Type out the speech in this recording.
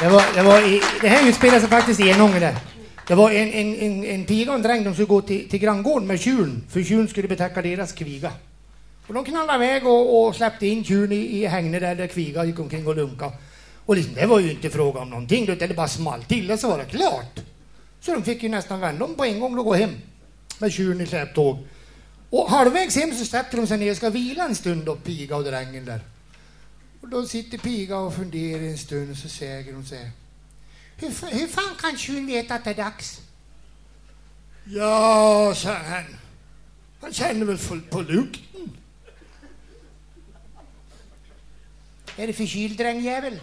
Det, var, det, var i, det här utspelar sig faktiskt i där. Det var en, en, en, en piga och en dräng, de skulle gå till, till granngården med tjuren, för tjuren skulle betäcka deras kviga. Och de knallade iväg och, och släppte in tjuren i, i hängnet där, där kviga gick omkring och lunka. Och liksom, det var ju inte fråga om någonting, utan det bara small till och så var det klart. Så de fick ju nästan vända om på en gång och gå hem med tjuren i släptåg. Och halvvägs hem så sätter de sig ner och ska vila en stund då, piga och drängen där. Och då sitter piga och funderar en stund och så säger hon så här. Hur, hur fan kan tjuren veta att det är dags? Ja, sa han. Han känner väl fullt på lukten. Är det förkyld drängjävel?